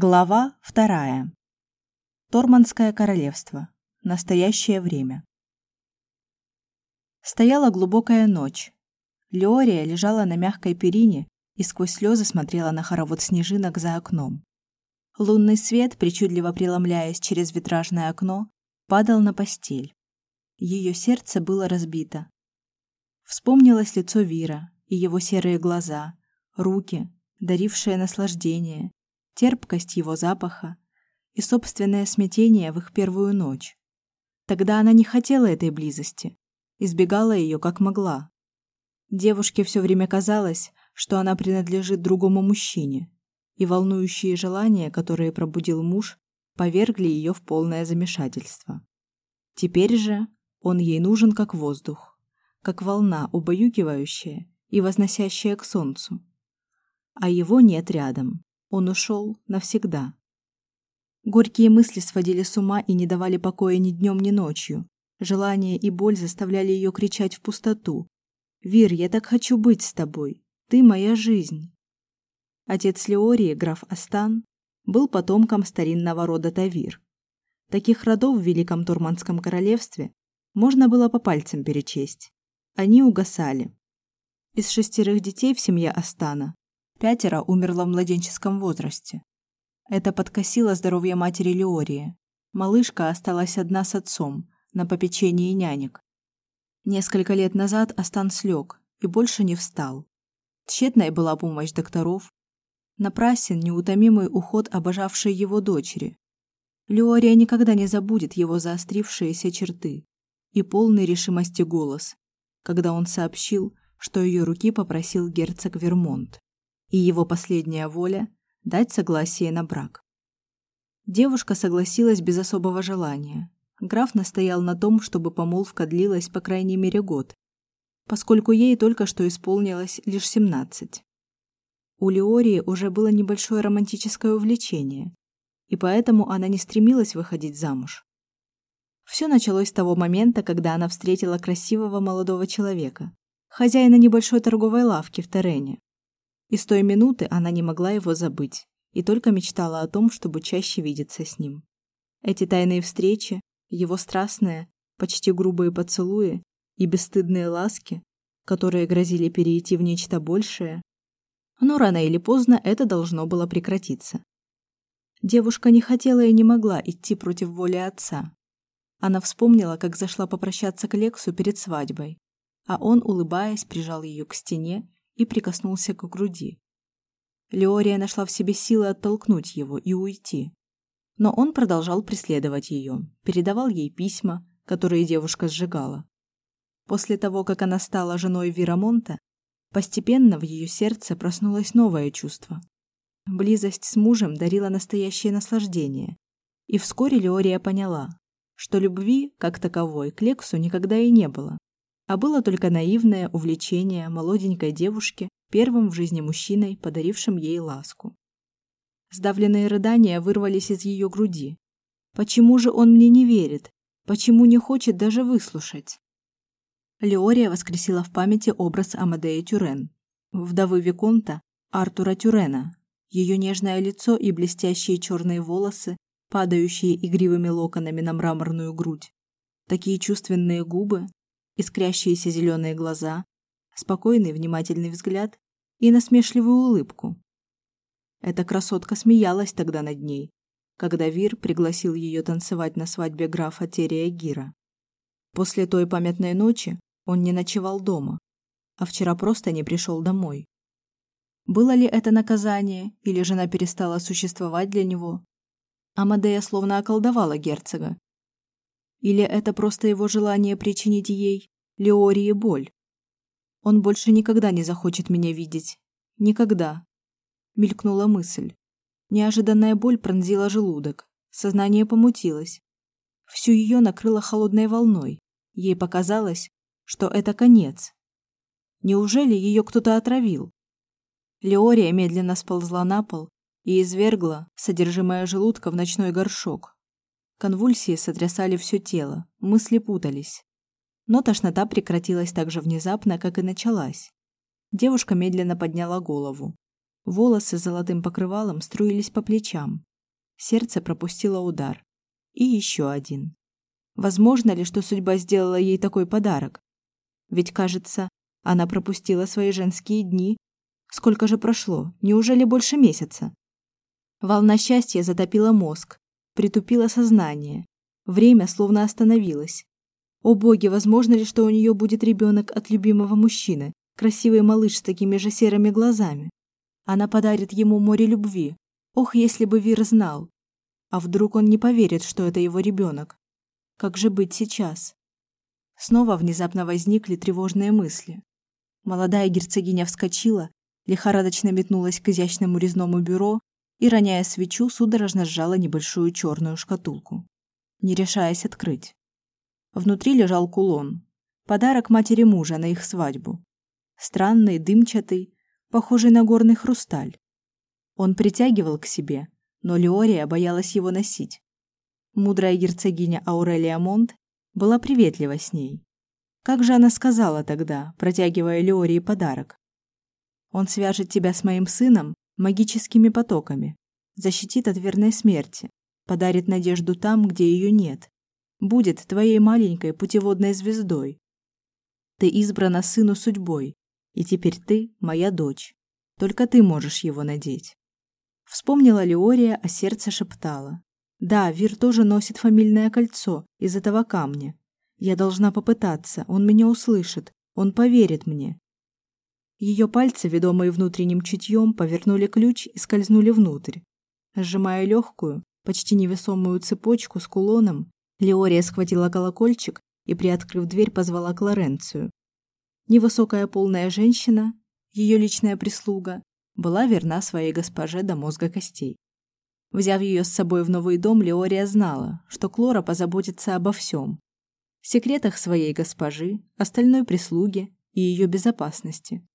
Глава вторая. Торманское королевство. Настоящее время. Стояла глубокая ночь. Леория лежала на мягкой перине и сквозь слезы смотрела на хоровод снежинок за окном. Лунный свет, причудливо преломляясь через витражное окно, падал на постель. Ее сердце было разбито. Вспомнилось лицо Вира и его серые глаза, руки, дарившие наслаждение, терпкость его запаха и собственное смятение в их первую ночь. Тогда она не хотела этой близости, избегала ее как могла. Девушке все время казалось, что она принадлежит другому мужчине, и волнующие желания, которые пробудил муж, повергли ее в полное замешательство. Теперь же он ей нужен как воздух, как волна, убаюкивающая и возносящая к солнцу. А его нет рядом. Он ушел навсегда. Горькие мысли сводили с ума и не давали покоя ни днем, ни ночью. Желание и боль заставляли ее кричать в пустоту. «Вир, я так хочу быть с тобой. Ты моя жизнь». Отец Леории, граф Астан, был потомком старинного рода Тавир. Таких родов в Великом Турманском королевстве можно было по пальцам перечесть. Они угасали. Из шестерых детей в семье Астана Пятеро умерло в младенческом возрасте. Это подкосило здоровье матери Леории. Малышка осталась одна с отцом, на попечении нянек. Несколько лет назад Астан слег и больше не встал. Тщетной была помощь докторов. Напрасен неутомимый уход обожавшей его дочери. Леория никогда не забудет его заострившиеся черты и полный решимости голос, когда он сообщил, что ее руки попросил герцог Вермонт и его последняя воля – дать согласие на брак. Девушка согласилась без особого желания. Граф настоял на том, чтобы помолвка длилась по крайней мере год, поскольку ей только что исполнилось лишь семнадцать. У Леории уже было небольшое романтическое увлечение, и поэтому она не стремилась выходить замуж. Все началось с того момента, когда она встретила красивого молодого человека, хозяина небольшой торговой лавки в Терене. И с той минуты она не могла его забыть и только мечтала о том, чтобы чаще видеться с ним. Эти тайные встречи, его страстные, почти грубые поцелуи и бесстыдные ласки, которые грозили перейти в нечто большее, но рано или поздно это должно было прекратиться. Девушка не хотела и не могла идти против воли отца. Она вспомнила, как зашла попрощаться к Лексу перед свадьбой, а он, улыбаясь, прижал ее к стене и прикоснулся к груди. Леория нашла в себе силы оттолкнуть его и уйти. Но он продолжал преследовать ее, передавал ей письма, которые девушка сжигала. После того, как она стала женой Вирамонта, постепенно в ее сердце проснулось новое чувство. Близость с мужем дарила настоящее наслаждение. И вскоре Леория поняла, что любви, как таковой, к Лексу никогда и не было а было только наивное увлечение молоденькой девушки первым в жизни мужчиной, подарившим ей ласку. Сдавленные рыдания вырвались из ее груди. Почему же он мне не верит? Почему не хочет даже выслушать? Леория воскресила в памяти образ Амадея Тюрен, вдовы виконта Артура Тюрена. Ее нежное лицо и блестящие черные волосы, падающие игривыми локонами на мраморную грудь. Такие чувственные губы, искрящиеся зеленые глаза, спокойный внимательный взгляд и насмешливую улыбку. Эта красотка смеялась тогда над ней, когда Вир пригласил ее танцевать на свадьбе графа Терия Гира. После той памятной ночи он не ночевал дома, а вчера просто не пришел домой. Было ли это наказание, или жена перестала существовать для него? Амадея словно околдовала герцога, или это просто его желание причинить ей, Леории, боль? Он больше никогда не захочет меня видеть. Никогда. Мелькнула мысль. Неожиданная боль пронзила желудок. Сознание помутилось. Всю ее накрыло холодной волной. Ей показалось, что это конец. Неужели ее кто-то отравил? Леория медленно сползла на пол и извергла содержимое желудка в ночной горшок. Конвульсии сотрясали все тело, мысли путались. Но тошнота прекратилась так же внезапно, как и началась. Девушка медленно подняла голову. Волосы золотым покрывалом струились по плечам, Сердце пропустило удар. И еще один. Возможно ли, что судьба сделала ей такой подарок? Ведь, кажется, она пропустила свои женские дни. Сколько же прошло? Неужели больше месяца? Волна счастья затопила мозг, притупила сознание. Время словно остановилось. О боги, возможно ли, что у нее будет ребенок от любимого мужчины, красивый малыш с такими же серыми глазами? Она подарит ему море любви. Ох, если бы Вир знал. А вдруг он не поверит, что это его ребенок? Как же быть сейчас? Снова внезапно возникли тревожные мысли. Молодая герцогиня вскочила, лихорадочно метнулась к изящному резному бюро и, роняя свечу, судорожно сжала небольшую черную шкатулку, не решаясь открыть. Внутри лежал кулон, подарок матери мужа на их свадьбу. Странный, дымчатый, похожий на горный хрусталь. Он притягивал к себе, но Леория боялась его носить. Мудрая герцогиня Аурелия Монт была приветлива с ней. Как же она сказала тогда, протягивая Леории подарок? Он свяжет тебя с моим сыном магическими потоками, защитит от верной смерти, подарит надежду там, где ее нет, будет твоей маленькой путеводной звездой. Ты избрана сыну судьбой, и теперь ты моя дочь. Только ты можешь его надеть. Вспомнила Леория, а сердце шептало: да, Вир тоже носит фамильное кольцо из этого камня. Я должна попытаться, он меня услышит, он поверит мне. Ее пальцы, ведомые внутренним чутьем, повернули ключ и скользнули внутрь. Сжимая легкую, почти невесомую цепочку с кулоном, Леория схватила колокольчик и, приоткрыв дверь, позвала Клоренцию. Невысокая полная женщина, ее личная прислуга, была верна своей госпоже до мозга костей. Взяв ее с собой в новый дом, Леория знала, что Клора позаботится обо всем. Секретах своей госпожи, остальной прислуги и ее безопасности.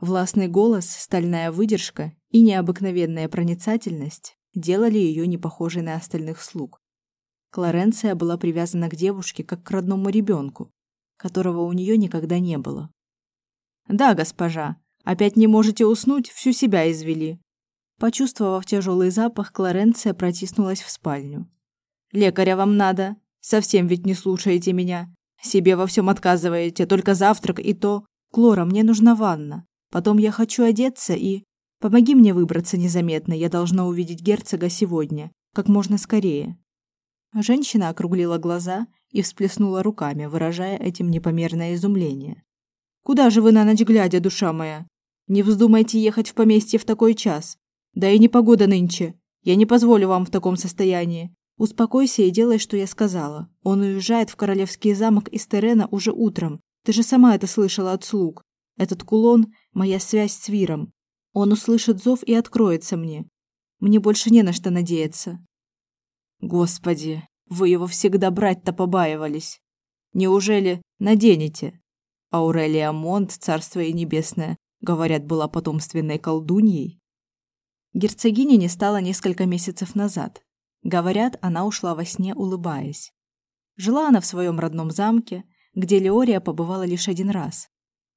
Властный голос, стальная выдержка и необыкновенная проницательность делали ее не похожей на остальных слуг. Клоренция была привязана к девушке как к родному ребенку, которого у нее никогда не было. «Да, госпожа, опять не можете уснуть, всю себя извели», Почувствовав тяжелый запах, Клоренция протиснулась в спальню. «Лекаря вам надо. Совсем ведь не слушаете меня. Себе во всем отказываете, только завтрак и то. Клора, мне нужна ванна. Потом я хочу одеться и... Помоги мне выбраться незаметно, я должна увидеть герцога сегодня, как можно скорее». Женщина округлила глаза и всплеснула руками, выражая этим непомерное изумление. «Куда же вы на ночь глядя, душа моя? Не вздумайте ехать в поместье в такой час. Да и не погода нынче. Я не позволю вам в таком состоянии. Успокойся и делай, что я сказала. Он уезжает в королевский замок из Терена уже утром. Ты же сама это слышала от слуг. Этот кулон моя связь с Виром. Он услышит зов и откроется мне. Мне больше не на что надеяться. Господи, вы его всегда брать-то побаивались. Неужели наденете? Аурелия Монт, царство и небесное, говорят, была потомственной колдуньей. Герцогиня не стала несколько месяцев назад. Говорят, она ушла во сне, улыбаясь. Жила она в своем родном замке, где Леория побывала лишь один раз,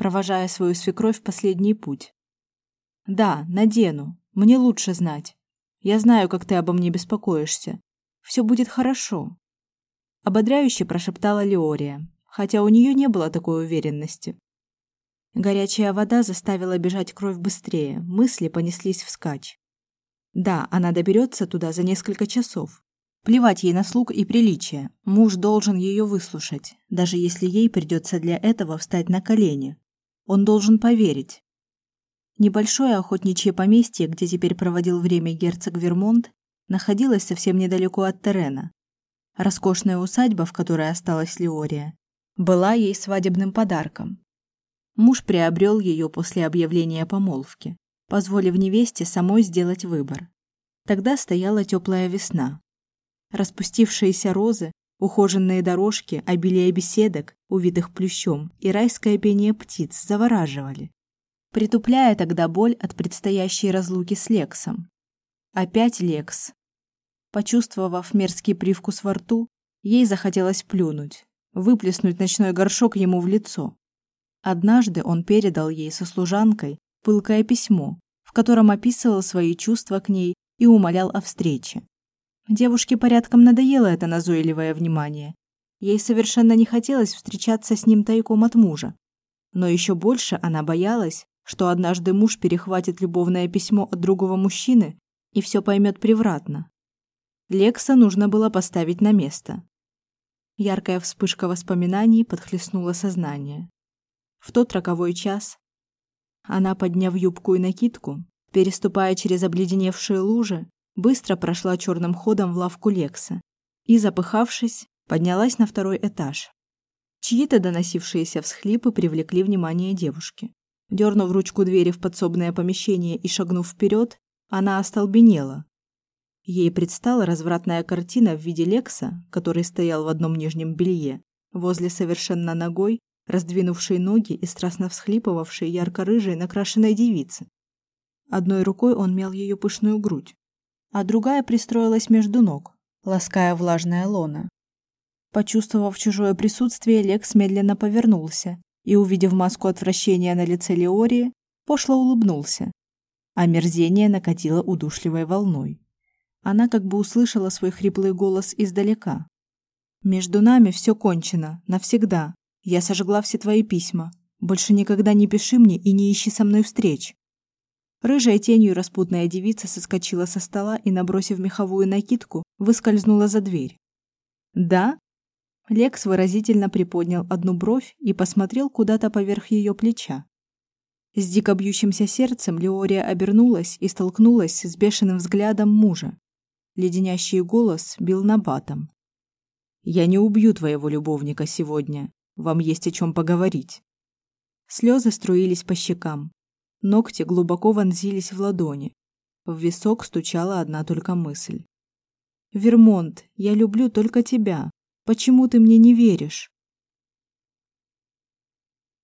провожая свою свекровь в последний путь. Да, надену. Мне лучше знать. Я знаю, как ты обо мне беспокоишься. Все будет хорошо. Ободряюще прошептала Леория, хотя у нее не было такой уверенности. Горячая вода заставила бежать кровь быстрее, мысли понеслись вскачь. Да, она доберется туда за несколько часов. Плевать ей на слуг и приличие. Муж должен ее выслушать, даже если ей придется для этого встать на колени. Он должен поверить. Небольшое охотничье поместье, где теперь проводил время герцог Вермонт, находилось совсем недалеко от Терена. Роскошная усадьба, в которой осталась Леория, была ей свадебным подарком. Муж приобрел ее после объявления помолвки позволив невесте самой сделать выбор. Тогда стояла теплая весна. Распустившиеся розы, ухоженные дорожки, обилие беседок, увитых плющом, и райское пение птиц завораживали, притупляя тогда боль от предстоящей разлуки с Лексом. Опять Лекс. Почувствовав мерзкий привкус во рту, ей захотелось плюнуть, выплеснуть ночной горшок ему в лицо. Однажды он передал ей со служанкой пылкое письмо, в котором описывал свои чувства к ней и умолял о встрече. Девушке порядком надоело это назойливое внимание. Ей совершенно не хотелось встречаться с ним тайком от мужа. Но еще больше она боялась, что однажды муж перехватит любовное письмо от другого мужчины и все поймет превратно. Лекса нужно было поставить на место. Яркая вспышка воспоминаний подхлестнула сознание. В тот роковой час она, подняв юбку и накидку, переступая через обледеневшие лужи, быстро прошла черным ходом в лавку Лекса и, запыхавшись, поднялась на второй этаж. Чьи-то доносившиеся всхлипы привлекли внимание девушки. Дернув ручку двери в подсобное помещение и шагнув вперед, она остолбенела. Ей предстала развратная картина в виде Лекса, который стоял в одном нижнем белье, возле совершенно ногой, раздвинувшей ноги и страстно всхлипывавшей ярко-рыжей накрашенной девицы. Одной рукой он мял ее пышную грудь, а другая пристроилась между ног, лаская влажное лоно. Почувствовав чужое присутствие, Лекс медленно повернулся и, увидев маску отвращения на лице Леории, пошло улыбнулся. Омерзение накатило удушливой волной. Она как бы услышала свой хриплый голос издалека. «Между нами все кончено, навсегда. Я сожгла все твои письма. Больше никогда не пиши мне и не ищи со мной встреч». Рыжая тенью распутная девица соскочила со стола и, набросив меховую накидку, выскользнула за дверь. «Да?» Лекс выразительно приподнял одну бровь и посмотрел куда-то поверх ее плеча. С дико бьющимся сердцем Леория обернулась и столкнулась с бешеным взглядом мужа. Леденящий голос бил набатом. «Я не убью твоего любовника сегодня. Вам есть о чем поговорить». Слезы струились по щекам. Ногти глубоко вонзились в ладони. В висок стучала одна только мысль. «Вермонт, я люблю только тебя. Почему ты мне не веришь?